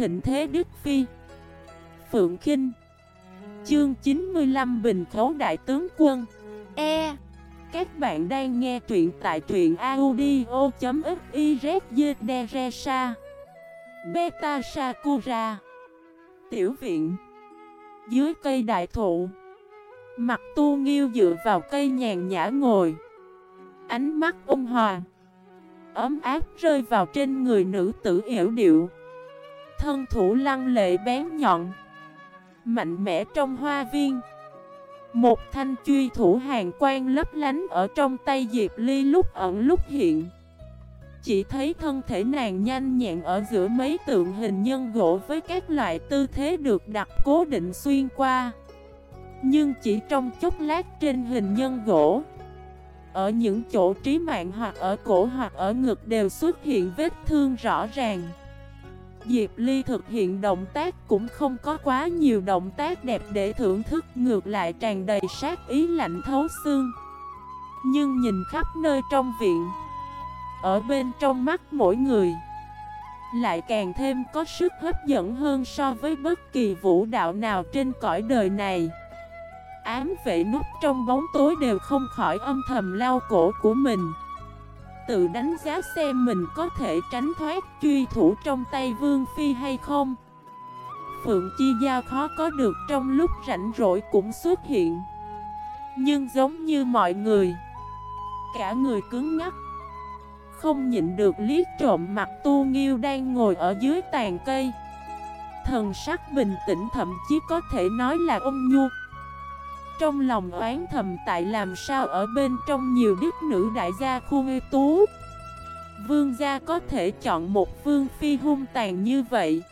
thịnh thế Đức Phi. Phượng Kinh. Chương 95 Bình Khấu Đại Tướng Quân. E. Các bạn đang nghe truyện tại truyện audio.xyzdresa Beta Sakura. Tiểu viện. Dưới cây đại thụ. Mặt tu nghiêu dựa vào cây nhàn nhã ngồi. Ánh mắt ôn hòa. Ấm áp rơi vào trên người nữ tử yểu điệu Thân thủ lăng lệ bén nhọn, Mạnh mẽ trong hoa viên. Một thanh truy thủ hàng quan lấp lánh ở trong tay Diệp Ly lúc ẩn lúc hiện. Chỉ thấy thân thể nàng nhanh nhẹn ở giữa mấy tượng hình nhân gỗ với các loại tư thế được đặt cố định xuyên qua. Nhưng chỉ trong chốc lát trên hình nhân gỗ, Ở những chỗ trí mạng hoặc ở cổ hoặc ở ngực đều xuất hiện vết thương rõ ràng. Diệp Ly thực hiện động tác cũng không có quá nhiều động tác đẹp để thưởng thức, ngược lại tràn đầy sát ý lạnh thấu xương. Nhưng nhìn khắp nơi trong viện, Ở bên trong mắt mỗi người, Lại càng thêm có sức hấp dẫn hơn so với bất kỳ vũ đạo nào trên cõi đời này. Ám vệ nút trong bóng tối đều không khỏi âm thầm lao cổ của mình tự đánh giá xem mình có thể tránh thoát truy thủ trong tay Vương Phi hay không. Phượng Chi Giao khó có được trong lúc rảnh rỗi cũng xuất hiện. Nhưng giống như mọi người, cả người cứng ngắc. Không nhịn được liếc trộm mặt tu nghiêu đang ngồi ở dưới tàn cây. Thần sắc bình tĩnh thậm chí có thể nói là ôn nhu. Trong lòng oán thầm tại làm sao ở bên trong nhiều đức nữ đại gia khu ưu tú. Vương gia có thể chọn một vương phi hung tàn như vậy.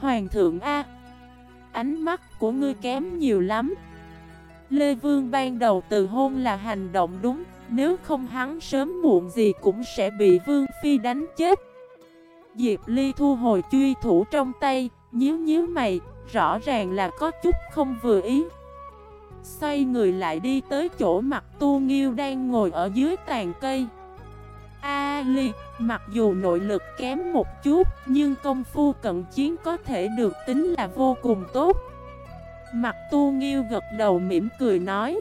Hoàng thượng A, Ánh mắt của ngươi kém nhiều lắm. Lê Vương ban đầu từ hôn là hành động đúng, Nếu không hắn sớm muộn gì cũng sẽ bị Vương Phi đánh chết. Diệp Ly thu hồi truy thủ trong tay, Nhíu nhíu mày, Rõ ràng là có chút không vừa ý. Xoay người lại đi tới chỗ mặt tu nghiêu đang ngồi ở dưới tàn cây. A liệt, mặc dù nội lực kém một chút Nhưng công phu cận chiến có thể được tính là vô cùng tốt. Mặt tu nghiêu gật đầu mỉm cười nói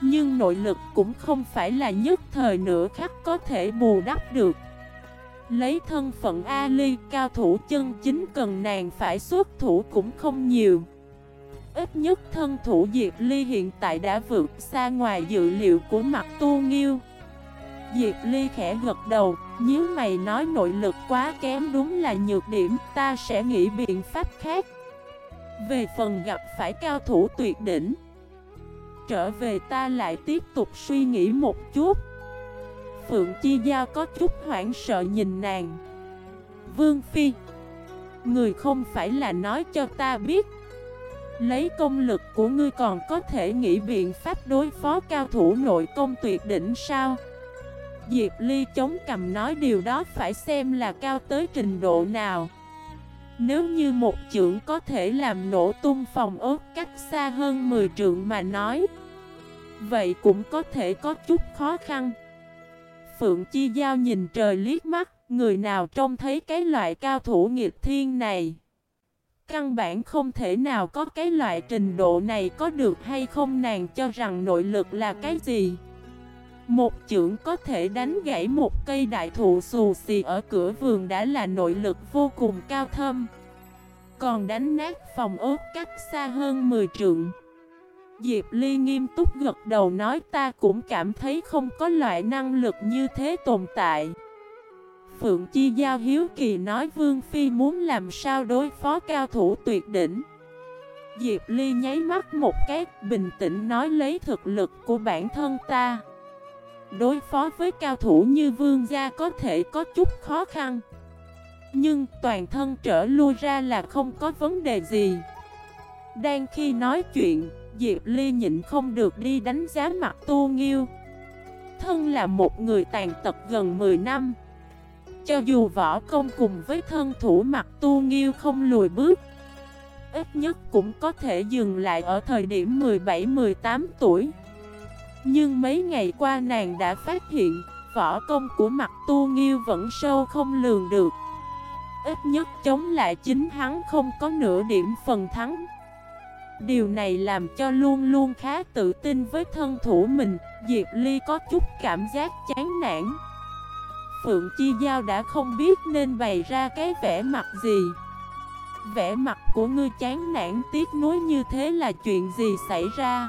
Nhưng nội lực cũng không phải là nhất thời nửa khắc có thể bù đắp được. Lấy thân phận Ali cao thủ chân chính cần nàng phải xuất thủ cũng không nhiều. Ít nhất thân thủ Diệp Ly hiện tại đã vượt xa ngoài dự liệu của mặt tu nghiêu. Diệp Ly khẽ gật đầu Nếu mày nói nội lực quá kém đúng là nhược điểm, Ta sẽ nghĩ biện pháp khác. Về phần gặp phải cao thủ tuyệt đỉnh, Trở về ta lại tiếp tục suy nghĩ một chút. Phượng Chi Giao có chút hoảng sợ nhìn nàng. Vương Phi, Người không phải là nói cho ta biết. Lấy công lực của ngươi còn có thể nghĩ biện pháp đối phó cao thủ nội công tuyệt đỉnh sao? Diệp Ly chống cầm nói điều đó phải xem là cao tới trình độ nào. Nếu như một trưởng có thể làm nổ tung phòng ốt cách xa hơn 10 trượng mà nói, Vậy cũng có thể có chút khó khăn. Phượng Chi Giao nhìn trời liếc mắt, Người nào trông thấy cái loại cao thủ nghịch thiên này? Căn bản không thể nào có cái loại trình độ này có được hay không, nàng cho rằng nội lực là cái gì? Một chưởng có thể đánh gãy một cây đại thụ xù xì ở cửa vườn đã là nội lực vô cùng cao thâm. Còn đánh nát phòng ốt cách xa hơn 10 trượng. Diệp Ly nghiêm túc gật đầu nói, ta cũng cảm thấy không có loại năng lực như thế tồn tại. Phượng Chi Giao Hiếu Kỳ nói Vương Phi muốn làm sao đối phó cao thủ tuyệt đỉnh. Diệp Ly nháy mắt một cái, bình tĩnh nói lấy thực lực của bản thân ta. Đối phó với cao thủ như Vương Gia có thể có chút khó khăn. Nhưng toàn thân trở lui ra là không có vấn đề gì. Đang khi nói chuyện, Diệp Ly nhịn không được đi đánh giá mặt tu nghiêu. Thân là một người tàn tật gần 10 năm. Cho dù võ công cùng với thân thủ mặt tu nghiêu không lùi bước, Ít nhất cũng có thể dừng lại ở thời điểm 17-18 tuổi. Nhưng mấy ngày qua nàng đã phát hiện, Võ công của mặt tu nghiêu vẫn sâu không lường được. Ít nhất chống lại chính hắn không có nửa điểm phần thắng. Điều này làm cho luôn luôn khá tự tin với thân thủ mình, Diệp Ly có chút cảm giác chán nản. Phượng Chi Giao đã không biết nên bày ra cái vẻ mặt gì. Vẻ mặt của ngươi chán nản tiếc nuối như thế là chuyện gì xảy ra?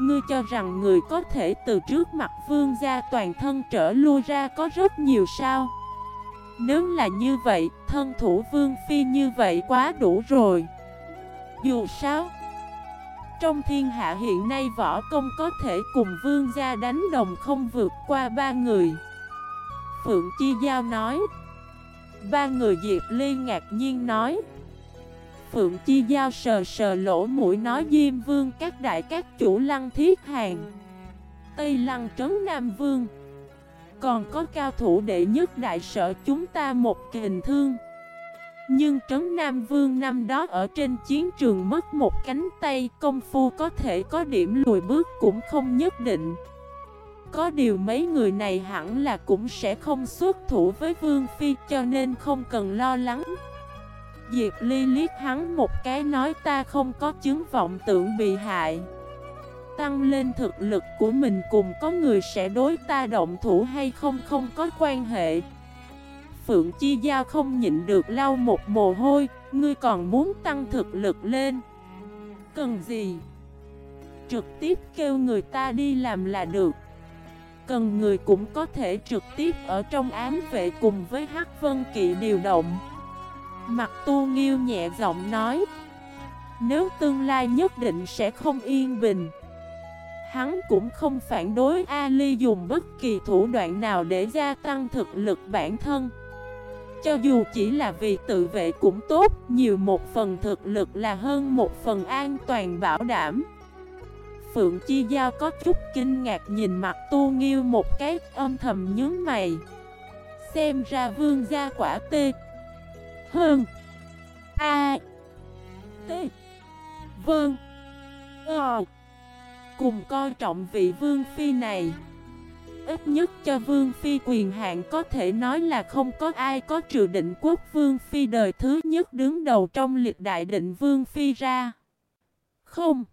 Ngươi cho rằng người có thể từ trước mặt vương gia toàn thân trở lui ra có rất nhiều sao? Nếu là như vậy, thân thủ vương phi như vậy quá đủ rồi. Dù sao Trong thiên hạ hiện nay võ công có thể cùng vương gia đánh đồng không vượt qua ba người. Phượng Chi Giao nói. Ba người Diệp Ly ngạc nhiên nói. Phượng Chi Giao sờ sờ lỗ mũi nói Diêm Vương các đại các chủ lăng thiết hàng, Tây lăng trấn Nam Vương, Còn có cao thủ đệ nhất đại sở chúng ta một kình thương. Nhưng trấn Nam Vương năm đó ở trên chiến trường mất một cánh tay, Công phu có thể có điểm lùi bước cũng không nhất định có điều mấy người này hẳn là cũng sẽ không xuất thủ với Vương Phi, cho nên không cần lo lắng. Diệp Ly liếc hắn một cái nói, ta không có chứng vọng tưởng bị hại. Tăng lên thực lực của mình cùng có người sẽ đối ta động thủ hay không không có quan hệ. Phượng Chi Giao không nhịn được lau một mồ hôi, Ngươi còn muốn tăng thực lực lên? Cần gì? Trực tiếp kêu người ta đi làm là được. Cần người cũng có thể trực tiếp ở trong ám vệ cùng với Hắc Vân Kỵ điều động. Mặt tu nghiêu nhẹ giọng nói, Nếu tương lai nhất định sẽ không yên bình, Hắn cũng không phản đối Ali dùng bất kỳ thủ đoạn nào để gia tăng thực lực bản thân. Cho dù chỉ là vì tự vệ cũng tốt, Nhiều một phần thực lực là hơn một phần an toàn bảo đảm. Phượng Chi Giao có chút kinh ngạc nhìn mặt tu nghiêu một cái, âm thầm nhớ mày. Xem ra vương gia quả tê. Hơn. A. T. Vương Ờ. Cùng coi trọng vị vương phi này. Ít nhất cho vương phi quyền hạn có thể nói là không có ai có trừ định quốc vương phi đời thứ nhất đứng đầu trong liệt đại định vương phi ra. Không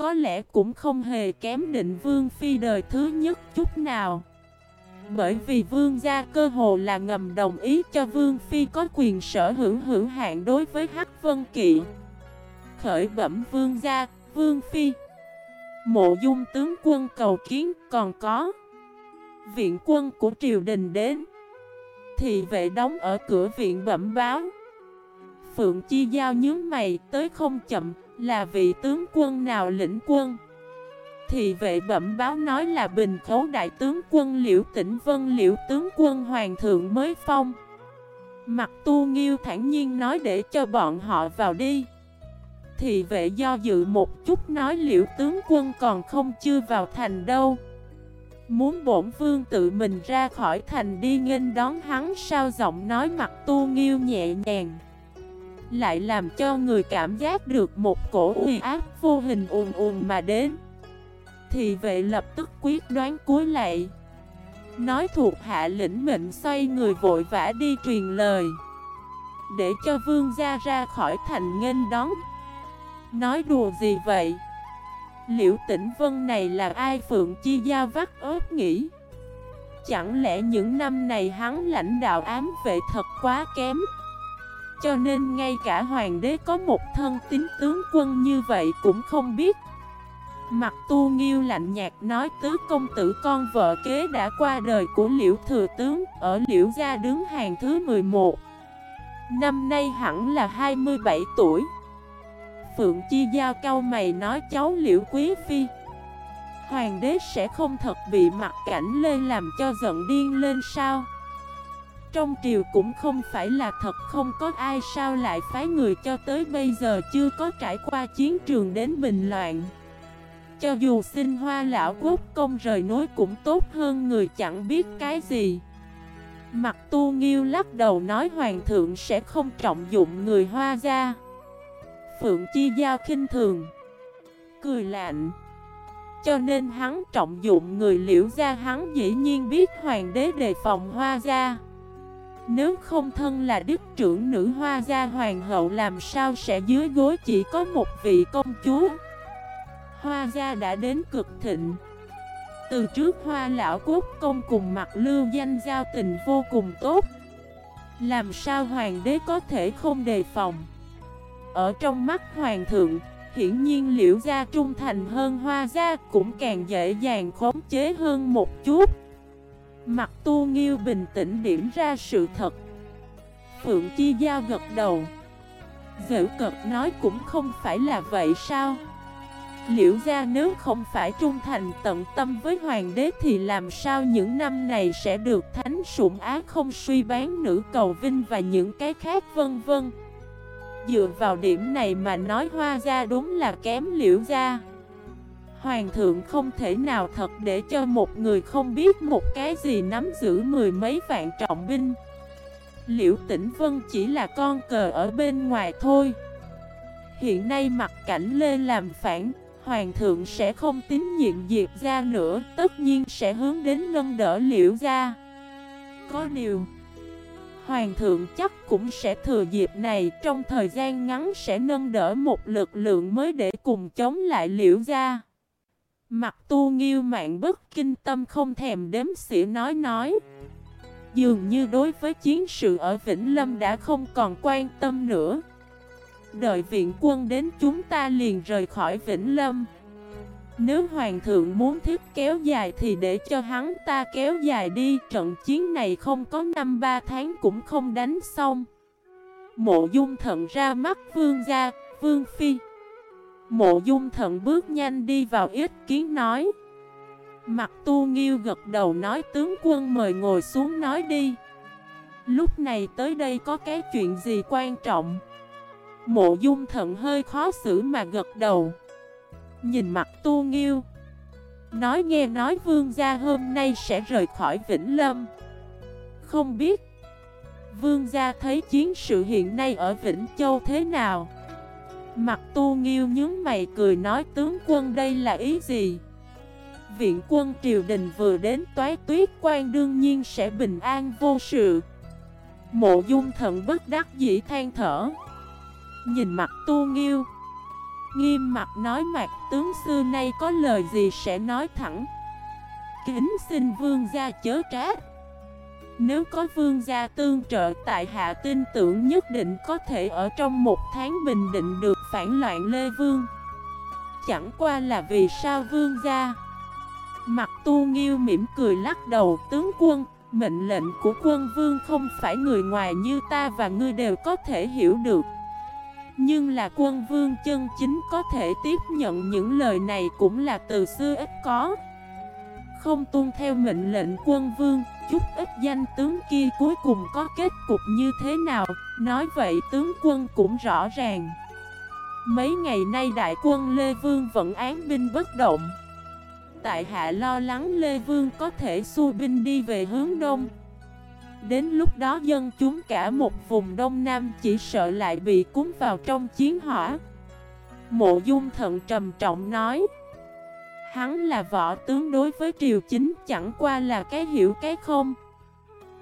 có lẽ cũng không hề kém định vương phi đời thứ nhất chút nào. Bởi vì vương gia cơ hồ là ngầm đồng ý cho vương phi có quyền sở hữu hữu hạn đối với Hắc Vân Kỵ. Khởi bẩm vương gia, vương phi. Mộ dung tướng quân cầu kiến còn có. Viện quân của triều đình đến. Thì vệ đóng ở cửa viện bẩm báo. Phượng Chi Giao nhớ mày tới không chậm là vị tướng quân nào lĩnh quân? Thì vệ bẩm báo nói là bình khấu đại tướng quân liễu tỉnh vân, liễu tướng quân hoàng thượng mới phong. Mặt tu nghiêu thản nhiên nói để cho bọn họ vào đi. Thì vệ do dự một chút nói liễu tướng quân còn không chưa vào thành đâu. Muốn bổn vương tự mình ra khỏi thành đi nghênh đón hắn sao giọng nói mặt tu nghiêu nhẹ nhàng lại làm cho người cảm giác được một cổ uy áp vô hình ùn ùn mà đến. Thì vệ lập tức quyết đoán cuối lại. Nói thuộc hạ lĩnh mệnh xoay người vội vã đi truyền lời. Để cho vương gia ra khỏi thành nghênh đón. Nói đùa gì vậy? Liễu tĩnh vân này là ai Phượng Chi gia vắt ớt nghĩ? Chẳng lẽ những năm này hắn lãnh đạo ám vệ thật quá kém? Cho nên ngay cả hoàng đế có một thân tín tướng quân như vậy cũng không biết. Mặt tu nghiêu lạnh nhạt nói tứ công tử con vợ kế đã qua đời của liễu thừa tướng, Ở liễu gia đứng hàng thứ 11 Năm nay hẳn là 27 tuổi. Phượng Chi Giao cao mày nói cháu liễu quý phi. Hoàng đế sẽ không thật bị mặt cảnh lên làm cho giận điên lên sao? Trong triều cũng không phải là thật, không có ai sao lại phái người cho tới bây giờ chưa có trải qua chiến trường đến bình loạn. Cho dù sinh hoa lão quốc công rời nối cũng tốt hơn người chẳng biết cái gì. Mặt tu nghiêu lắc đầu nói hoàng thượng sẽ không trọng dụng người hoa gia. Phượng chi giao khinh thường, Cười lạnh. Cho nên hắn trọng dụng người liễu gia, hắn dĩ nhiên biết hoàng đế đề phòng hoa gia. Nếu không thân là đức trưởng nữ hoa gia hoàng hậu làm sao sẽ dưới gối chỉ có một vị công chúa? Hoa gia đã đến cực thịnh. Từ trước hoa lão quốc công cùng mặt lưu danh giao tình vô cùng tốt. Làm sao hoàng đế có thể không đề phòng? Ở trong mắt hoàng thượng, Hiển nhiên liễu gia trung thành hơn hoa gia cũng càng dễ dàng khống chế hơn một chút. Mặt tu nghiêu bình tĩnh điểm ra sự thật. Phượng Chi Giao gật đầu. Dễu cực nói cũng không phải là vậy sao? Liễu gia nếu không phải trung thành tận tâm với hoàng đế Thì làm sao những năm này sẽ được thánh sủng á không suy bán nữ cầu vinh và những cái khác vân vân? Dựa vào điểm này mà nói hoa gia đúng là kém liễu gia. Hoàng thượng không thể nào thật để cho một người không biết một cái gì nắm giữ mười mấy vạn trọng binh. Liễu Tĩnh Vân chỉ là con cờ ở bên ngoài thôi. Hiện nay mặt cảnh Lê làm phản, Hoàng thượng sẽ không tín nhiệm Diệp ra nữa, Tất nhiên sẽ hướng đến nâng đỡ liễu ra Có điều, Hoàng thượng chắc cũng sẽ thừa dịp này Trong thời gian ngắn sẽ nâng đỡ một lực lượng mới để cùng chống lại liễu ra Mặt tu nghiêu mạng bất kinh tâm không thèm đếm xỉa nói nói. Dường như đối với chiến sự ở Vĩnh Lâm đã không còn quan tâm nữa. Đợi viện quân đến chúng ta liền rời khỏi Vĩnh Lâm. Nếu Hoàng thượng muốn thiết kéo dài thì để cho hắn ta kéo dài đi Trận chiến này không có năm ba tháng cũng không đánh xong. Mộ dung thận ra mắt vương gia, vương phi. Mộ dung thận bước nhanh đi vào ít kiến nói. Mặt tu nghiêu gật đầu nói, tướng quân mời ngồi xuống nói đi. Lúc này tới đây có cái chuyện gì quan trọng? Mộ dung thận hơi khó xử mà gật đầu. Nhìn mặt tu nghiêu, Nói nghe nói vương gia hôm nay sẽ rời khỏi Vĩnh Lâm. Không biết Vương gia thấy chiến sự hiện nay ở Vĩnh Châu thế nào? Mặt tu nghiêu nhướng mày cười nói, tướng quân, đây là ý gì? Viện quân triều đình vừa đến, toái tuyết quan đương nhiên sẽ bình an vô sự. Mộ dung thận bất đắc dĩ than thở. Nhìn mặt tu nghiêu, Nghiêm mặt nói mặt tướng xưa nay có lời gì sẽ nói thẳng? Kính xin vương gia chớ trách. Nếu có vương gia tương trợ tại hạ tin tưởng nhất định có thể ở trong một tháng bình định được phản loạn Lê Vương. Chẳng qua là vì sao vương gia? Mặt tu nghiêu mỉm cười lắc đầu, tướng quân, Mệnh lệnh của quân vương không phải người ngoài như ta và ngươi đều có thể hiểu được. Nhưng là quân vương chân chính có thể tiếp nhận những lời này cũng là từ xưa ít có. Không tuân theo mệnh lệnh quân vương, Chút ít danh tướng kia cuối cùng có kết cục như thế nào, Nói vậy tướng quân cũng rõ ràng. Mấy ngày nay đại quân Lê Vương vẫn án binh bất động. Tại hạ lo lắng Lê Vương có thể xua binh đi về hướng đông. Đến lúc đó dân chúng cả một vùng đông nam chỉ sợ lại bị cuốn vào trong chiến hỏa. Mộ dung thận trầm trọng nói Hắn là võ tướng đối với triều chính, chẳng qua là cái hiểu cái không.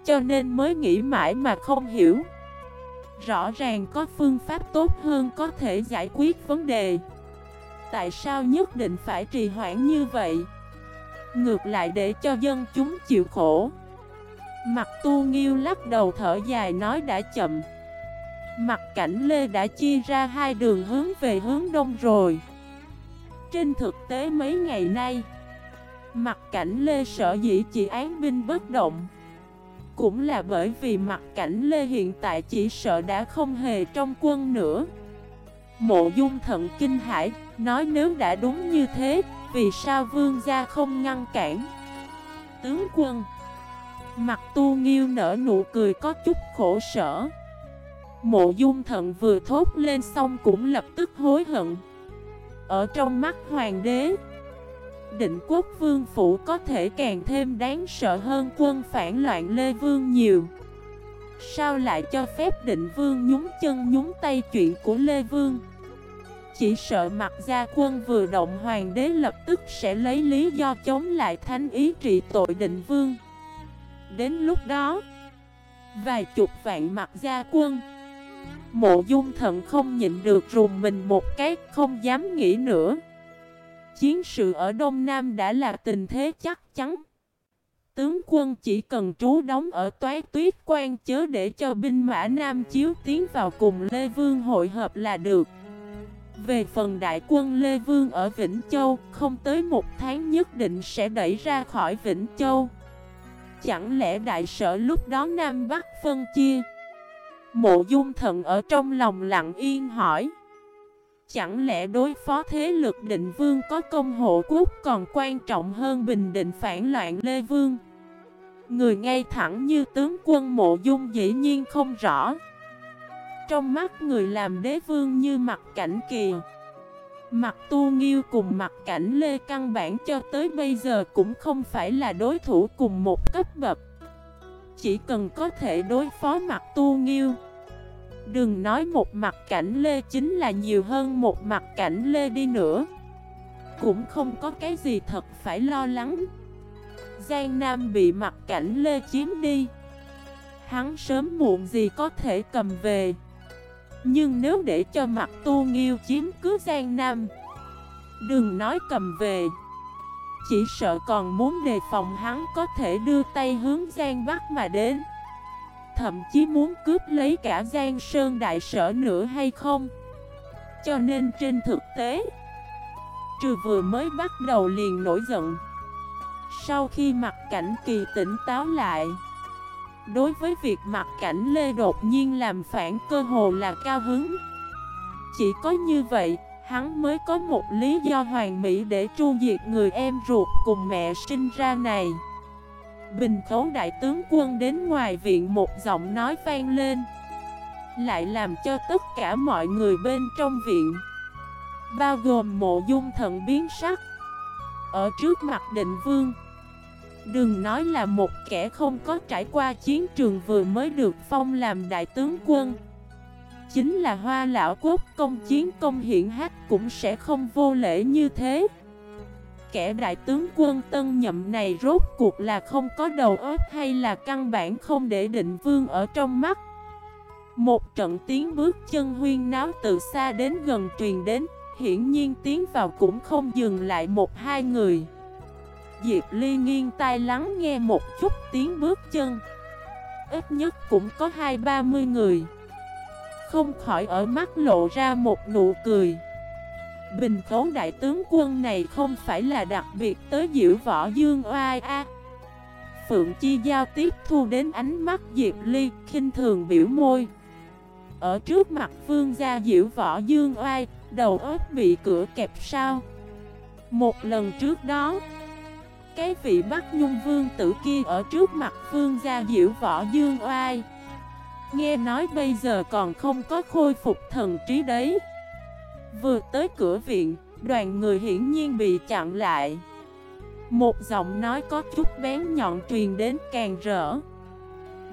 Cho nên mới nghĩ mãi mà không hiểu. Rõ ràng có phương pháp tốt hơn có thể giải quyết vấn đề. Tại sao nhất định phải trì hoãn như vậy? Ngược lại để cho dân chúng chịu khổ. Mặt tu nghiêu lắc đầu thở dài nói đã chậm. Mặt cảnh Lê đã chia ra hai đường hướng về hướng đông rồi. Trên thực tế mấy ngày nay, Mặt cảnh Lê sở dĩ chỉ án binh bất động, Cũng là bởi vì mặt cảnh Lê hiện tại chỉ sợ đã không hề trong quân nữa. Mộ dung thận kinh hải Nói nếu đã đúng như thế, Vì sao vương gia không ngăn cản? Tướng quân, Mặt tu nghiêu nở nụ cười có chút khổ sở. Mộ dung thận vừa thốt lên xong cũng lập tức hối hận. Ở trong mắt hoàng đế. Định quốc vương phủ có thể càng thêm đáng sợ hơn quân phản loạn Lê Vương nhiều. Sao lại cho phép định vương nhúng chân nhúng tay chuyện của Lê Vương? Chỉ sợ mặt gia quân vừa động hoàng đế lập tức sẽ lấy lý do chống lại thánh ý trị tội định vương. Đến lúc đó, Vài chục vạn mặt gia quân Mộ dung thận không nhịn được rùng mình một cái, không dám nghĩ nữa. Chiến sự ở Đông Nam đã là tình thế chắc chắn. Tướng quân chỉ cần trú đóng ở toái tuyết quan chớ để cho binh mã Nam Chiếu tiến vào cùng Lê Vương hội hợp là được. Về phần đại quân Lê Vương ở Vĩnh Châu, Không tới một tháng nhất định sẽ đẩy ra khỏi Vĩnh Châu. Chẳng lẽ đại sở lúc đó Nam Bắc phân chia? Mộ dung thận ở trong lòng lặng yên hỏi. Chẳng lẽ đối phó thế lực định vương có công hộ quốc còn quan trọng hơn bình định phản loạn Lê Vương? Người ngay thẳng như tướng quân mộ dung dĩ nhiên không rõ. Trong mắt người làm đế vương như mặt cảnh kìa. Mặt tu nghiêu cùng mặt cảnh lê căn bản cho tới bây giờ cũng không phải là đối thủ cùng một cấp bậc. Chỉ cần có thể đối phó mặt tu nghiêu Đừng nói một mặt cảnh lê chính là nhiều hơn một mặt cảnh lê đi nữa. Cũng không có cái gì thật phải lo lắng. Giang Nam bị mặt cảnh lê chiếm đi. Hắn sớm muộn gì có thể cầm về. Nhưng nếu để cho mặt tu nghiêu chiếm cứ Giang Nam, Đừng nói cầm về. Chỉ sợ còn muốn đề phòng hắn có thể đưa tay hướng Giang Bắc mà đến. Thậm chí muốn cướp lấy cả Giang Sơn Đại Sở nữa hay không? Cho nên trên thực tế Trừ vừa mới bắt đầu liền nổi giận. Sau khi mặt cảnh kỳ tỉnh táo lại Đối với việc mặt cảnh Lê đột nhiên làm phản cơ hồ là cao hứng. Chỉ có như vậy, hắn mới có một lý do hoàn mỹ để tru diệt người em ruột cùng mẹ sinh ra này. Bình khấu đại tướng quân đến ngoài viện một giọng nói vang lên. Lại làm cho tất cả mọi người bên trong viện, Bao gồm mộ dung thận biến sắc, Ở trước mặt định vương. Đừng nói là một kẻ không có trải qua chiến trường vừa mới được phong làm đại tướng quân. Chính là hoa lão quốc công chiến công hiện hát cũng sẽ không vô lễ như thế. Kẻ đại tướng quân tân nhậm này rốt cuộc là không có đầu óc hay là căn bản không để định vương ở trong mắt. Một trận tiếng bước chân huyên náo từ xa đến gần truyền đến, Hiển nhiên tiến vào cũng không dừng lại một hai người. Diệp Ly nghiêng tai lắng nghe một chút tiếng bước chân. Ít nhất cũng có hai ba mươi người. Không khỏi ở mắt lộ ra một nụ cười. Bình tố đại tướng quân này không phải là đặc biệt tới diễu võ dương oai a. Phượng Chi giao tiếp thu đến ánh mắt Diệp Ly, khinh thường biểu môi. Ở trước mặt phương gia diễu võ dương oai, Đầu ớt bị cửa kẹp sao. Một lần trước đó, Cái vị bắt Nhung Vương tử kia ở trước mặt phương gia diễu võ dương oai, Nghe nói bây giờ còn không có khôi phục thần trí đấy. Vừa tới cửa viện, đoàn người hiển nhiên bị chặn lại. Một giọng nói có chút bén nhọn truyền đến càng rỡ.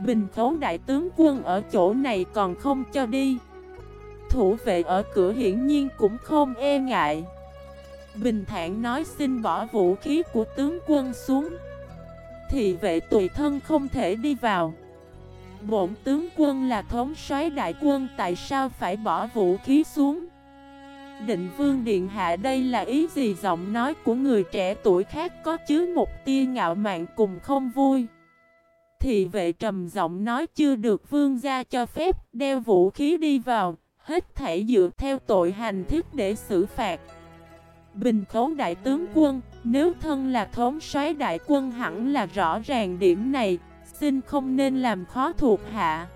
Bình khấu đại tướng quân ở chỗ này còn không cho đi. Thủ vệ ở cửa hiển nhiên cũng không e ngại. Bình thản nói xin bỏ vũ khí của tướng quân xuống. Thì vệ tùy thân không thể đi vào. Bổn tướng quân là thống soái đại quân tại sao phải bỏ vũ khí xuống? Định vương điện hạ đây là ý gì giọng nói của người trẻ tuổi khác có chứa một tia ngạo mạn cùng không vui? Thì vệ trầm giọng nói chưa được vương gia cho phép, đeo vũ khí đi vào, Hết thể dựa theo tội hành thiết để xử phạt. Bình khấu đại tướng quân, Nếu thân là thống soái đại quân hẳn là rõ ràng điểm này, Xin không nên làm khó thuộc hạ.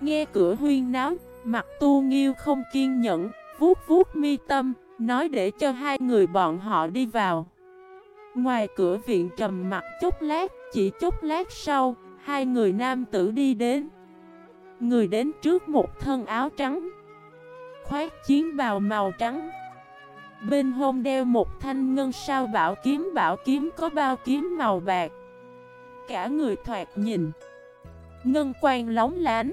Nghe cửa huyên náo, Mặt tu nghiêu không kiên nhẫn vuốt vuốt mi tâm, nói để cho hai người bọn họ đi vào. Ngoài cửa viện trầm mặt chốc lát, chỉ chốc lát sau, hai người nam tử đi đến. Người đến trước một thân áo trắng, khoác chiến bào màu trắng. Bên hông đeo một thanh ngân sao bảo kiếm bảo kiếm có bao kiếm màu bạc. Cả người thoạt nhìn, ngân quang lóng lánh.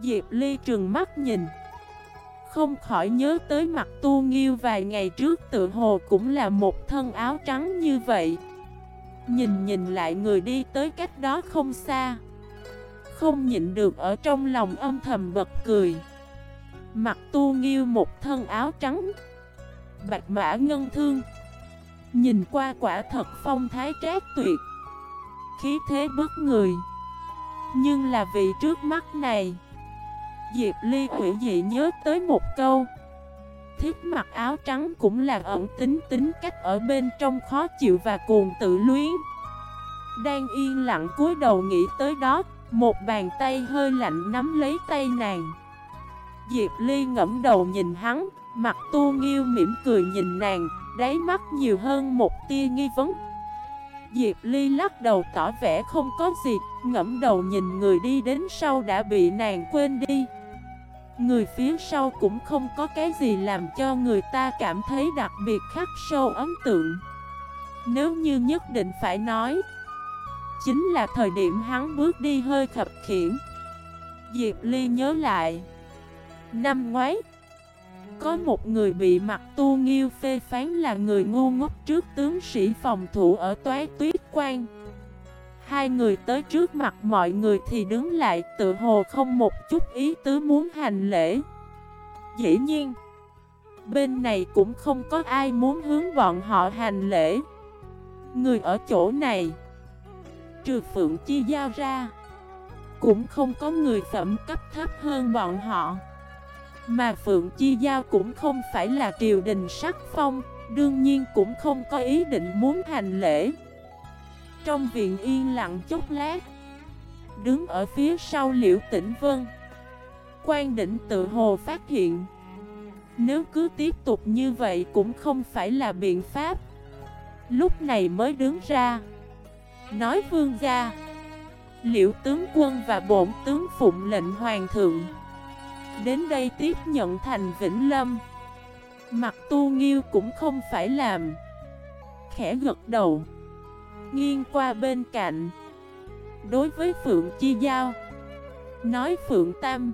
Diệp Ly trừng mắt nhìn. Không khỏi nhớ tới mặt tu nghiêu vài ngày trước tự hồ cũng là một thân áo trắng như vậy. Nhìn nhìn lại người đi tới cách đó không xa. Không nhịn được ở trong lòng âm thầm bật cười. Mặt tu nghiêu một thân áo trắng, Bạch mã ngân thương. Nhìn qua quả thật phong thái trác tuyệt, Khí thế bất người Nhưng là vị trước mắt này Diệp Ly hủy dị nhớ tới một câu. Thiết mặc áo trắng cũng là ẩn tính tính cách ở bên trong khó chịu và cuồng tự luyến. Đang yên lặng cúi đầu nghĩ tới đó, Một bàn tay hơi lạnh nắm lấy tay nàng. Diệp Ly ngẫm đầu nhìn hắn, Mặt tu nghiêu mỉm cười nhìn nàng, Đáy mắt nhiều hơn một tia nghi vấn. Diệp Ly lắc đầu tỏ vẻ không có gì, Ngẫm đầu nhìn người đi đến sau đã bị nàng quên đi. Người phía sau cũng không có cái gì làm cho người ta cảm thấy đặc biệt khắc sâu ấn tượng. Nếu như nhất định phải nói, Chính là thời điểm hắn bước đi hơi khập khiển Diệp Ly nhớ lại, Năm ngoái, Có một người bị mặt tu nghiêu phê phán là người ngu ngốc trước tướng sĩ phòng thủ ở toái tuyết quan. Hai người tới trước mặt mọi người thì đứng lại tự hồ không một chút ý tứ muốn hành lễ. Dĩ nhiên, Bên này cũng không có ai muốn hướng bọn họ hành lễ. Người ở chỗ này, Trừ Phượng Chi Giao ra, Cũng không có người phẩm cấp thấp hơn bọn họ. Mà Phượng Chi Giao cũng không phải là triều đình sắc phong, Đương nhiên cũng không có ý định muốn hành lễ trong viện yên lặng chút lát, Đứng ở phía sau liễu tĩnh vân. Quan định tự hồ phát hiện, Nếu cứ tiếp tục như vậy cũng không phải là biện pháp. Lúc này mới đứng ra, Nói vương gia, Liễu tướng quân và bổn tướng phụng lệnh hoàng thượng, Đến đây tiếp nhận thành Vĩnh Lâm. Mặt tu nghiêu cũng không phải làm. Khẽ gật đầu. Nghiêng qua bên cạnh. Đối với Phượng Chi Giao Nói Phượng Tam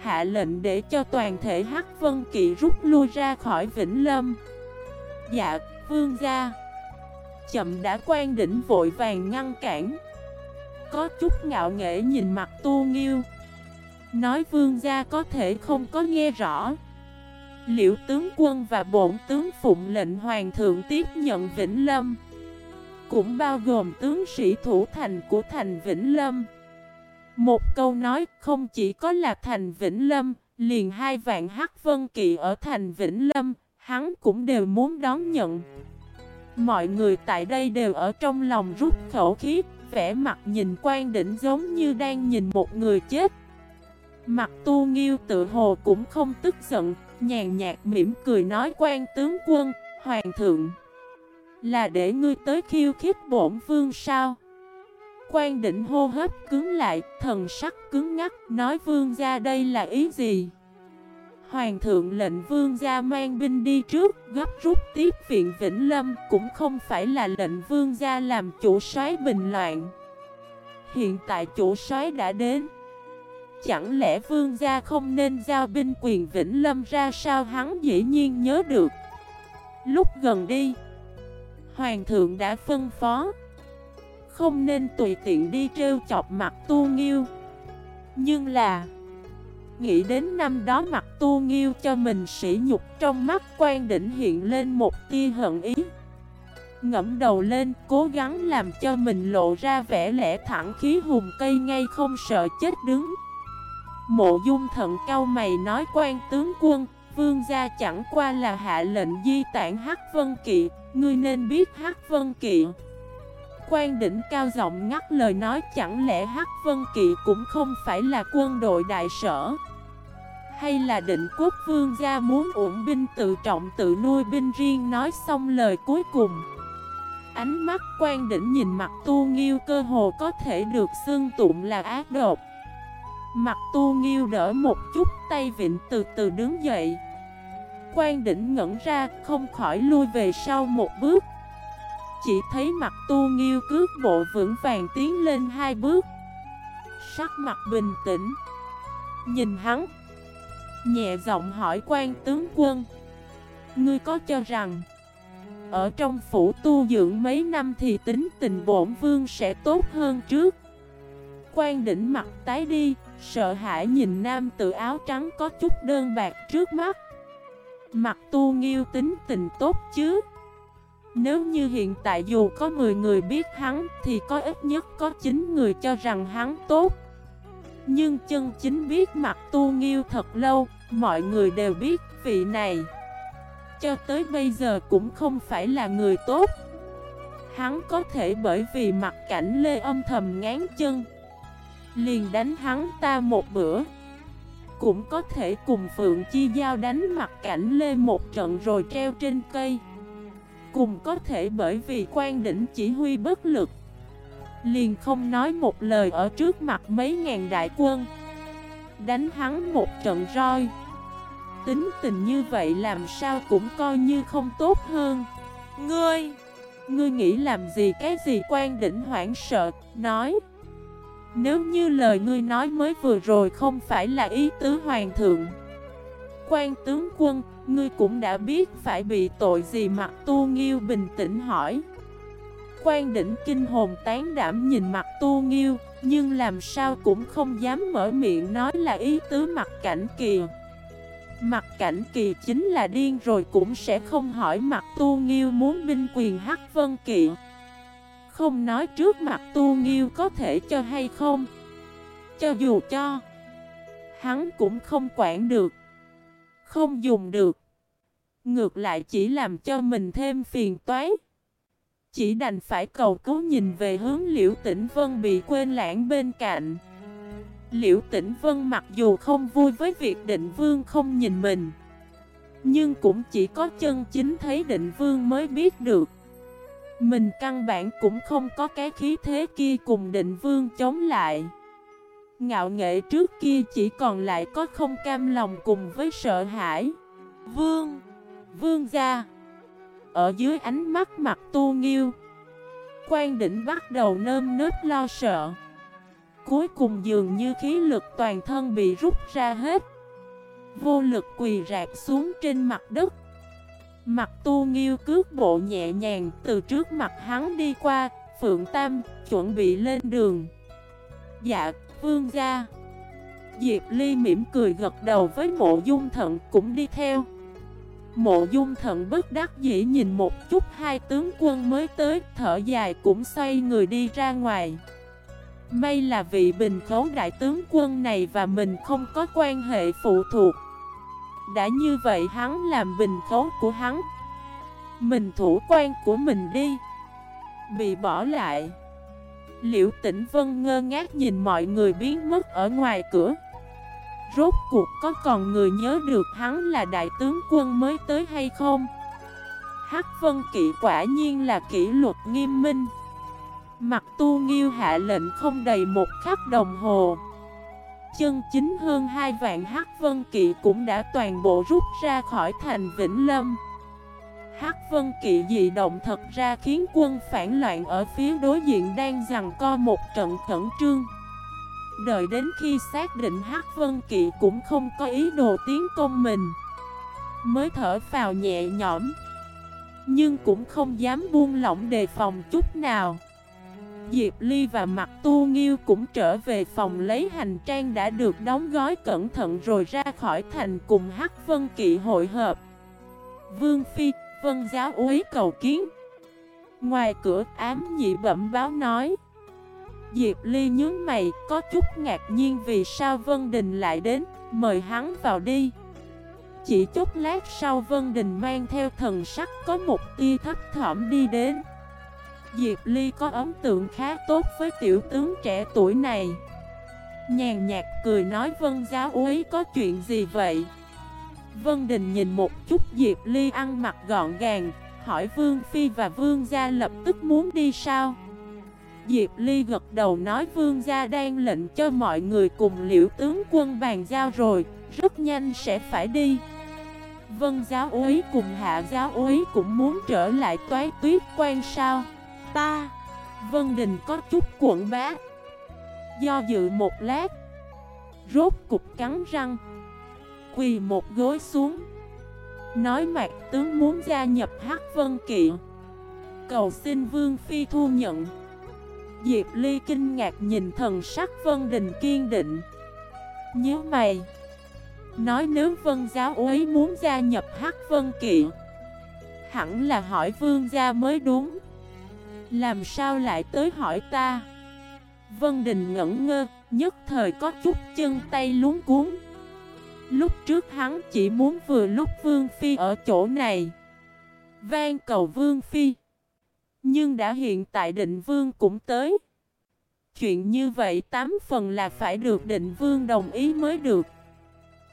Hạ lệnh để cho toàn thể Hắc Vân Kỵ rút lui ra khỏi Vĩnh Lâm. Dạ, vương gia Chậm đã quan đỉnh vội vàng ngăn cản. Có chút ngạo nghễ nhìn mặt tu nghiêu Nói vương gia có thể không có nghe rõ. Liệu tướng quân và bổn tướng phụng lệnh hoàng thượng tiếp nhận Vĩnh Lâm cũng bao gồm tướng sĩ thủ thành của thành Vĩnh Lâm. Một câu nói không chỉ có là thành Vĩnh Lâm, liền hai vạn hắc vân kỵ ở thành Vĩnh Lâm, hắn cũng đều muốn đón nhận. Mọi người tại đây đều ở trong lòng rút khẩu khí, vẻ mặt nhìn quan đỉnh giống như đang nhìn một người chết. Mặt tu nghiêu tự hồ cũng không tức giận, nhàn nhạt mỉm cười nói quan tướng quân, hoàng thượng. Là để ngươi tới khiêu khích bổn vương sao? Quan định hô hấp cứng lại, thần sắc cứng ngắc, nói vương gia đây là ý gì? Hoàng thượng lệnh vương gia mang binh đi trước, gấp rút tiếp viện Vĩnh Lâm, cũng không phải là lệnh vương gia làm chủ soái bình loạn. Hiện tại chủ soái đã đến. Chẳng lẽ vương gia không nên giao binh quyền Vĩnh Lâm ra sao hắn dĩ nhiên nhớ được. Lúc gần đi, Hoàng thượng đã phân phó. Không nên tùy tiện đi trêu chọc mặt tu nghiêu. Nhưng là, Nghĩ đến năm đó mặt tu nghiêu cho mình sỉ nhục trong mắt quan đỉnh hiện lên một tia hận ý. Ngẫm đầu lên, cố gắng làm cho mình lộ ra vẻ lẽ thẳng khí hùng cây ngay không sợ chết đứng. Mộ dung thận cao mày nói quan tướng quân, Vương gia chẳng qua là hạ lệnh di tản Hắc Vân Kỵ Ngươi nên biết Hắc Vân Kỵ. Quan đỉnh cao giọng ngắt lời nói, chẳng lẽ Hắc Vân Kỵ cũng không phải là quân đội đại sở? Hay là định quốc vương gia muốn ủng binh tự trọng tự nuôi binh riêng? Nói xong lời cuối cùng, Ánh mắt quan đỉnh nhìn mặt tu nghiêu cơ hồ có thể được xưng tụng là ác độc. Mặt tu nghiêu đỡ một chút, tay vịn từ từ đứng dậy. Quan đỉnh ngẩn ra không khỏi lui về sau một bước. Chỉ thấy mặt tu nghiêu cước bộ vững vàng tiến lên hai bước. Sắc mặt bình tĩnh. Nhìn hắn. Nhẹ giọng hỏi quan tướng quân. Ngươi có cho rằng Ở trong phủ tu dưỡng mấy năm thì tính tình bổn vương sẽ tốt hơn trước? Quan đỉnh mặt tái đi, sợ hãi nhìn nam tự áo trắng có chút đơn bạc trước mắt. Mặt tu nghiêu tính tình tốt chứ. Nếu như hiện tại dù có 10 người biết hắn thì có ít nhất có 9 người cho rằng hắn tốt. Nhưng chân chính biết mặt tu nghiêu thật lâu, mọi người đều biết vị này. Cho tới bây giờ cũng không phải là người tốt. Hắn có thể bởi vì mặt cảnh lê âm thầm ngán chân Liền đánh hắn ta một bữa cũng có thể cùng Phượng Chi Giao đánh mặt cảnh lê một trận rồi treo trên cây. Cùng có thể bởi vì quan đỉnh chỉ huy bất lực. Liền không nói một lời ở trước mặt mấy ngàn đại quân. Đánh hắn một trận roi. Tính tình như vậy làm sao cũng coi như không tốt hơn. Ngươi Ngươi nghĩ làm gì cái gì quan đỉnh hoảng sợ, Nói. Nếu như lời ngươi nói mới vừa rồi không phải là ý tứ hoàng thượng, Quan tướng quân, Ngươi cũng đã biết phải bị tội gì mặt tu nghiêu bình tĩnh hỏi Quan đỉnh kinh hồn tán đảm nhìn mặt tu nghiêu, Nhưng làm sao cũng không dám mở miệng nói là ý tứ mặt cảnh kỳ. Mặt cảnh kỳ chính là điên rồi cũng sẽ không hỏi mặt tu nghiêu muốn binh quyền hắc vân kỳ. Không nói trước mặt tu nghiêu có thể cho hay không? Cho dù cho, Hắn cũng không quản được. Không dùng được. Ngược lại chỉ làm cho mình thêm phiền toái. Chỉ đành phải cầu cứu nhìn về hướng liễu tĩnh vân bị quên lãng bên cạnh. Liễu Tĩnh Vân mặc dù không vui với việc định vương không nhìn mình, Nhưng cũng chỉ có chân chính thấy định vương mới biết được. Mình căn bản cũng không có cái khí thế kia cùng định vương chống lại. Ngạo nghệ trước kia chỉ còn lại có không cam lòng cùng với sợ hãi. Vương Vương gia. Ở dưới ánh mắt mặt tu nghiêu, Quan đỉnh bắt đầu nơm nớp lo sợ. Cuối cùng dường như khí lực toàn thân bị rút ra hết. Vô lực quỳ rạc xuống trên mặt đất. Mặt tu nghiêu cước bộ nhẹ nhàng từ trước mặt hắn đi qua Phượng Tam chuẩn bị lên đường. Dạ, vương gia. Diệp Ly mỉm cười gật đầu với mộ dung thận cũng đi theo. Mộ dung thận bất đắc dĩ nhìn một chút hai tướng quân mới tới Thở dài cũng xoay người đi ra ngoài. May là vị bình khấu đại tướng quân này và mình không có quan hệ phụ thuộc. Đã như vậy hắn làm bình khấu của hắn. Mình thủ quan của mình đi. Bị bỏ lại. Liễu tĩnh vân ngơ ngác nhìn mọi người biến mất ở ngoài cửa. Rốt cuộc có còn người nhớ được hắn là đại tướng quân mới tới hay không? Hắc vân kỵ quả nhiên là kỷ luật nghiêm minh. Mặt tu nghiêu hạ lệnh không đầy một khắc đồng hồ. Chân chính hơn hai vạn hắc vân kỵ cũng đã toàn bộ rút ra khỏi thành Vĩnh Lâm. Hắc vân kỵ dị động thật ra khiến quân phản loạn ở phía đối diện đang rằng co một trận khẩn trương. Đợi đến khi xác định Hắc vân kỵ cũng không có ý đồ tiến công mình, Mới thở vào nhẹ nhõm, Nhưng cũng không dám buông lỏng đề phòng chút nào. Diệp Ly và Mặt Tu Nghiêu cũng trở về phòng lấy hành trang đã được đóng gói cẩn thận rồi ra khỏi thành cùng Hắc Vân Kỵ hội hợp. Vương Phi, Vân Giáo úy cầu kiến. Ngoài cửa ám nhị bẩm báo nói. Diệp Ly nhớ mày có chút ngạc nhiên vì sao Vân Đình lại đến, mời hắn vào đi. Chỉ chút lát sau Vân Đình mang theo thần sắc có một tia thấp thỏm đi đến. Diệp Ly có ấn tượng khá tốt với tiểu tướng trẻ tuổi này. Nhàn nhạt cười nói, Vân giáo úy có chuyện gì vậy? Vân Đình nhìn một chút, Diệp Ly ăn mặc gọn gàng, Hỏi, Vương Phi và Vương Gia lập tức muốn đi sao? Diệp Ly gật đầu nói, Vương Gia đang lệnh cho mọi người cùng liễu tướng quân bàn giao rồi, Rất nhanh sẽ phải đi. Vân giáo úy cùng hạ giáo úy cũng muốn trở lại toái tuyết quan sao? Ta. Vân Đình có chút cuộn bá. Do dự một lát Rốt cục cắn răng Quỳ một gối xuống. Nói mạc tướng muốn gia nhập Hắc Vân kiện, Cầu xin Vương Phi thu nhận. Diệp Ly kinh ngạc nhìn thần sắc Vân Đình kiên định. Nhớ mày. Nói nếu Vân giáo úy muốn gia nhập Hắc Vân kiện, Hẳn là hỏi vương gia mới đúng. Làm sao lại tới hỏi ta? Vân Đình ngẩn ngơ, Nhất thời có chút chân tay luống cuốn. Lúc trước hắn chỉ muốn vừa lúc Vương Phi ở chỗ này. Van cầu Vương Phi. Nhưng đã hiện tại định Vương cũng tới. Chuyện như vậy tám phần là phải được định Vương đồng ý mới được.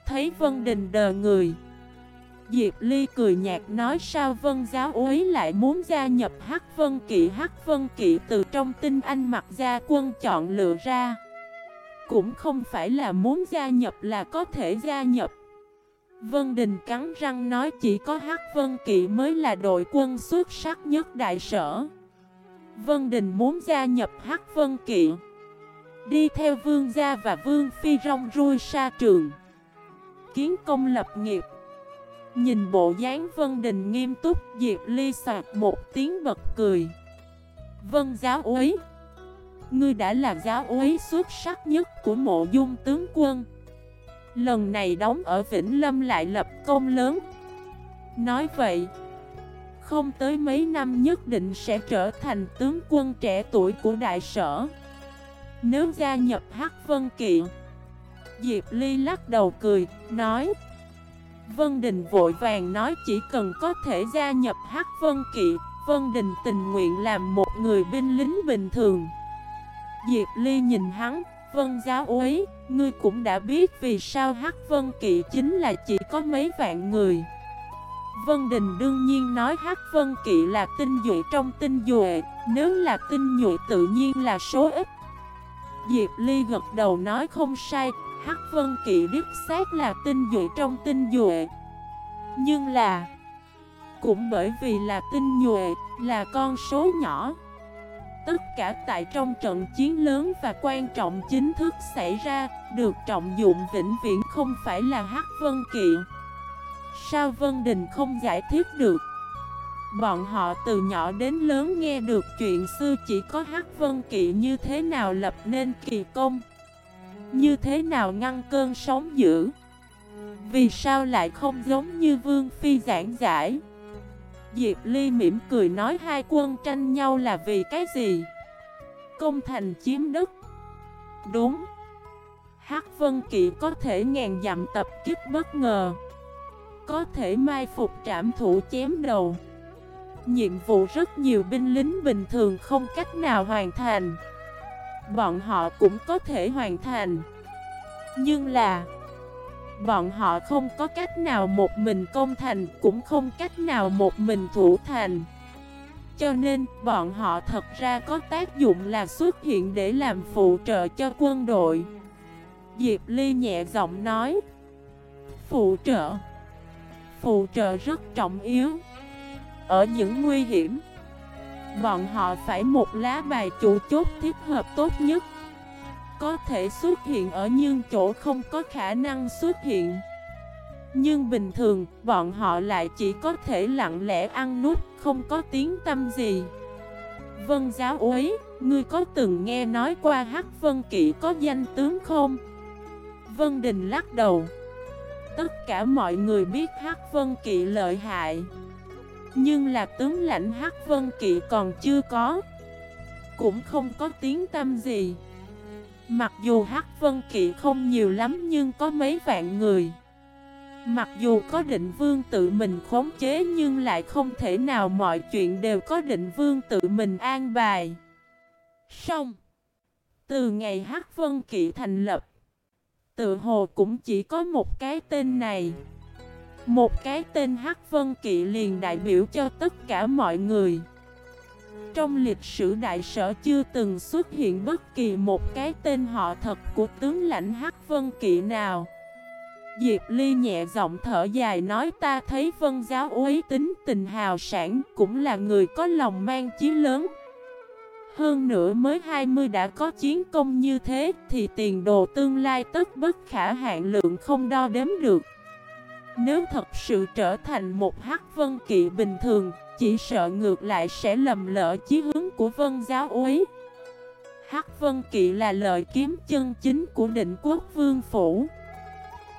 Thấy Vân Đình đờ người. Diệp Ly cười nhạt nói sao Vân giáo úy lại muốn gia nhập Hắc Vân Kỵ? Hắc Vân Kỵ từ trong tinh anh mặc gia quân chọn lựa ra. Cũng không phải là muốn gia nhập là có thể gia nhập. Vân Đình cắn răng nói chỉ có Hắc Vân Kỵ mới là đội quân xuất sắc nhất đại sở. Vân Đình muốn gia nhập Hắc Vân Kỵ. Đi theo Vương Gia và Vương Phi rong rui sa trường. Kiến công lập nghiệp. Nhìn bộ dáng Vân Đình nghiêm túc Diệp Ly soạt một tiếng bật cười. Vân giáo úy Ngươi đã là giáo úy xuất sắc nhất của mộ dung tướng quân. Lần này đóng ở Vĩnh Lâm lại lập công lớn. Nói vậy Không tới mấy năm nhất định sẽ trở thành tướng quân trẻ tuổi của đại sở. Nếu gia nhập Hắc Vân kiện Diệp Ly lắc đầu cười, nói Vân Đình vội vàng nói chỉ cần có thể gia nhập Hắc Vân Kỵ Vân Đình tình nguyện làm một người binh lính bình thường. Diệp Ly nhìn hắn Vân giáo úy, ngươi cũng đã biết vì sao Hắc Vân Kỵ chính là chỉ có mấy vạn người. Vân Đình đương nhiên nói Hắc Vân Kỵ là tinh duệ trong tinh duệ Nếu là tinh nhuệ tự nhiên là số ít. Diệp Ly gật đầu nói không sai Hắc Vân Kỵ đích xác là tinh duệ trong tinh duệ Nhưng là, Cũng bởi vì là tinh nhuệ, Là con số nhỏ. Tất cả tại trong trận chiến lớn và quan trọng chính thức xảy ra, Được trọng dụng vĩnh viễn không phải là Hắc Vân Kỵ. Sao Vân Đình không giải thích được? Bọn họ từ nhỏ đến lớn nghe được chuyện xưa chỉ có Hắc Vân Kỵ như thế nào lập nên kỳ công. Như thế nào ngăn cơn sóng dữ? Vì sao lại không giống như Vương Phi giảng giải? Diệp Ly mỉm cười nói hai quân tranh nhau là vì cái gì? Công thành chiếm đất. Đúng. Hắc Vân Kỵ có thể ngàn dặm tập kích bất ngờ. Có thể mai phục trảm thủ chém đầu. Nhiệm vụ rất nhiều binh lính bình thường không cách nào hoàn thành. Bọn họ cũng có thể hoàn thành. Nhưng là, Bọn họ không có cách nào một mình công thành, Cũng không cách nào một mình thủ thành. Cho nên, bọn họ thật ra có tác dụng là xuất hiện để làm phụ trợ cho quân đội. Diệp Ly nhẹ giọng nói, Phụ trợ? Phụ trợ rất trọng yếu. Ở những nguy hiểm Bọn họ phải một lá bài chủ chốt thích hợp tốt nhất. Có thể xuất hiện ở những chỗ không có khả năng xuất hiện. Nhưng bình thường, bọn họ lại chỉ có thể lặng lẽ ăn nút, không có tiếng tâm gì. Vân giáo úy, ngươi có từng nghe nói qua Hắc Vân Kỵ có danh tướng không? Vân Đình lắc đầu. Tất cả mọi người biết Hắc Vân Kỵ lợi hại nhưng là tướng lãnh Hắc Vân Kỵ còn chưa có. Cũng không có tiếng tâm gì. Mặc dù Hắc Vân Kỵ không nhiều lắm nhưng có mấy vạn người. Mặc dù có định vương tự mình khống chế nhưng lại không thể nào mọi chuyện đều có định vương tự mình an bài. Xong. Từ ngày Hắc Vân Kỵ thành lập, Tự hồ cũng chỉ có một cái tên này một cái tên Hắc Vân Kỵ liền đại biểu cho tất cả mọi người. Trong lịch sử đại sở chưa từng xuất hiện bất kỳ một cái tên họ thật của tướng lãnh Hắc Vân Kỵ nào. Diệp Ly nhẹ giọng thở dài nói ta thấy vân giáo uế tính tình hào sản cũng là người có lòng mang chí lớn. Hơn nữa mới 20 đã có chiến công như thế thì tiền đồ tương lai tất bất khả hạn lượng không đo đếm được nếu thật sự trở thành một hắc vân kỵ bình thường, chỉ sợ ngược lại sẽ lầm lỡ chí hướng của vân giáo úy. Hắc Vân Kỵ là lợi kiếm chân chính của định quốc vương phủ.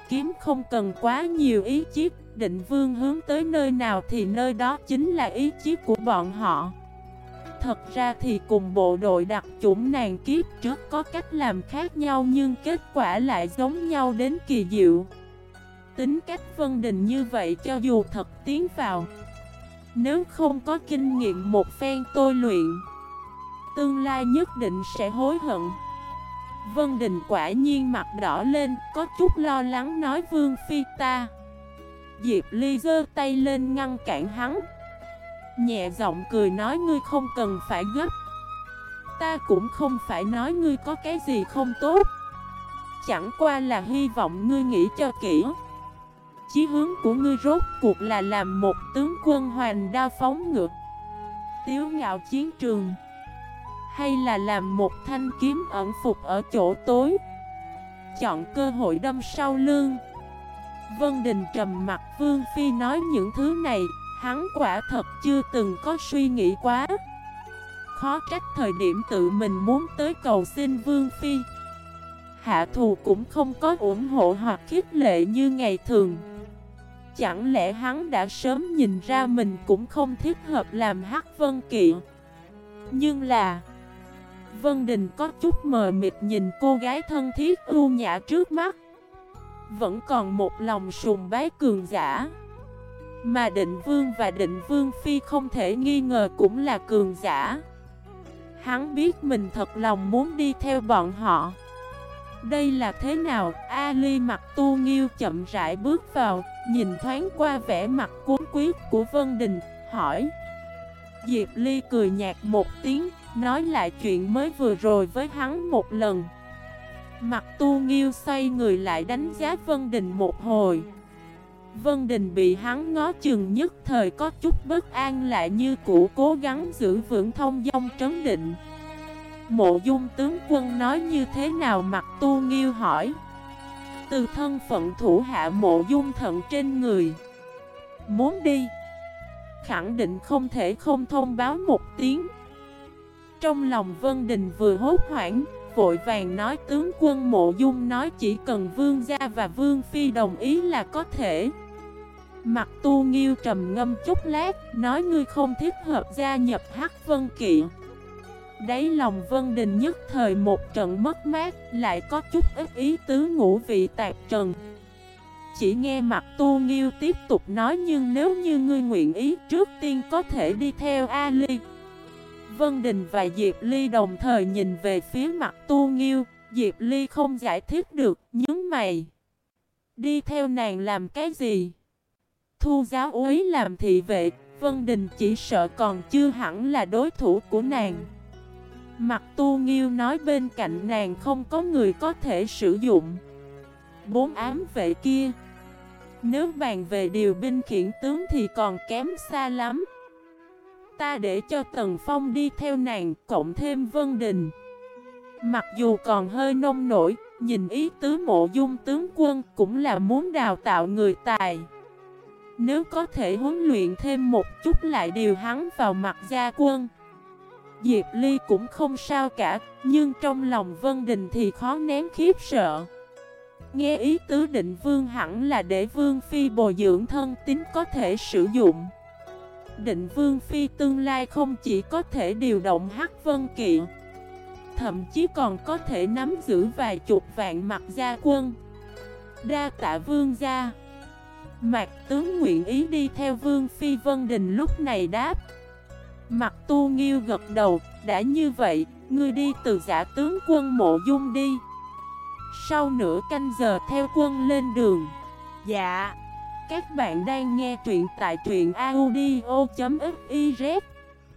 Kiếm không cần quá nhiều ý chí Định vương hướng tới nơi nào thì nơi đó chính là ý chí của bọn họ. Thật ra thì cùng bộ đội đặc chủng nàng kiếp trước có cách làm khác nhau nhưng kết quả lại giống nhau đến kỳ diệu. Tính cách Vân Đình như vậy cho dù thật tiến vào. Nếu không có kinh nghiệm một phen tôi luyện, Tương lai nhất định sẽ hối hận. Vân Đình quả nhiên mặt đỏ lên, Có chút lo lắng nói Vương Phi ta. Diệp Ly giơ tay lên ngăn cản hắn. Nhẹ giọng cười nói ngươi không cần phải gấp. Ta cũng không phải nói ngươi có cái gì không tốt. Chẳng qua là hy vọng ngươi nghĩ cho kỹ. Chí hướng của ngươi rốt cuộc là làm một tướng quân hoành đao phóng ngược. Tiếu ngạo chiến trường. Hay là làm một thanh kiếm ẩn phục ở chỗ tối. Chọn cơ hội đâm sau lưng. Vân Đình trầm mặt, Vương Phi nói những thứ này, Hắn quả thật chưa từng có suy nghĩ quá. Khó trách thời điểm tự mình muốn tới cầu xin Vương Phi. Hạ thù cũng không có ủng hộ hoặc khích lệ như ngày thường. Chẳng lẽ hắn đã sớm nhìn ra mình cũng không thích hợp làm hắc vân kỵ? Nhưng là Vân Đình có chút mờ mịt nhìn cô gái thân thiết ưu nhã trước mắt. Vẫn còn một lòng sùng bái cường giả. Mà định vương và định vương phi không thể nghi ngờ cũng là cường giả. Hắn biết mình thật lòng muốn đi theo bọn họ. Đây là thế nào? Ali mặc tu nghiêu chậm rãi bước vào, nhìn thoáng qua vẻ mặt cuốn quyết của Vân Đình, hỏi. Diệp Ly cười nhạt một tiếng, nói lại chuyện mới vừa rồi với hắn một lần. Mặt tu nghiêu xoay người lại đánh giá Vân Đình một hồi. Vân Đình bị hắn ngó chừng nhất thời có chút bất an lại như cũ cố gắng giữ vững thông dong trấn định. Mộ dung tướng quân nói như thế nào mặt tu nghiêu hỏi từ thân phận thủ hạ mộ dung thận trên người. Muốn đi, Khẳng định không thể không thông báo một tiếng. Trong lòng Vân Đình vừa hốt hoảng, Vội vàng nói tướng quân mộ dung nói chỉ cần vương gia và vương phi đồng ý là có thể. Mặt tu nghiêu trầm ngâm chút lát, Nói ngươi không thích hợp gia nhập Hắc Vân kiện Đáy lòng Vân Đình nhất thời một trận mất mát Lại có chút ít ý tứ ngũ vị tạc trần. Chỉ nghe mặt tu nghiêu tiếp tục nói Nhưng nếu như ngươi nguyện ý trước tiên có thể đi theo A Ly. Vân Đình và Diệp Ly đồng thời nhìn về phía mặt tu nghiêu. Diệp Ly không giải thích được, nhớ mày Đi theo nàng làm cái gì? Thu giáo úy làm thị vệ. Vân Đình chỉ sợ còn chưa hẳn là đối thủ của nàng. Mặt tu nghiêu nói bên cạnh nàng không có người có thể sử dụng. Bốn ám vệ kia, Nếu bàn về điều binh khiển tướng thì còn kém xa lắm. Ta để cho Tần Phong đi theo nàng, cộng thêm Vân Đình. Mặc dù còn hơi nông nổi, Nhìn ý tứ mộ dung tướng quân cũng là muốn đào tạo người tài. Nếu có thể huấn luyện thêm một chút lại điều hắn vào mặt gia quân Diệp Ly cũng không sao cả, nhưng trong lòng Vân Đình thì khó nén khiếp sợ. Nghe ý tứ định vương hẳn là để vương phi bồi dưỡng thân tính có thể sử dụng. Định vương phi tương lai không chỉ có thể điều động hắc vân kỵ, thậm chí còn có thể nắm giữ vài chục vạn mặt gia quân. Đa tạ vương gia. Mạc tướng nguyện ý đi theo vương phi Vân Đình lúc này đáp. Mặt tu nghiêu gật đầu, đã như vậy, ngươi đi từ giả tướng quân mộ dung đi. Sau nửa canh giờ theo quân lên đường. Dạ, các bạn đang nghe truyện tại truyện audio.fif